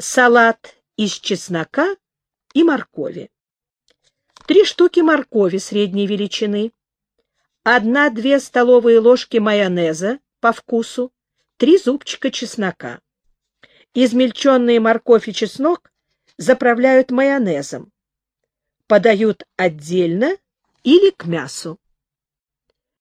салат из чеснока и моркови. Три штуки моркови средней величины, одна-две столовые ложки майонеза по вкусу, три зубчика чеснока. Измельченные морковь и чеснок заправляют майонезом. Подают отдельно или к мясу.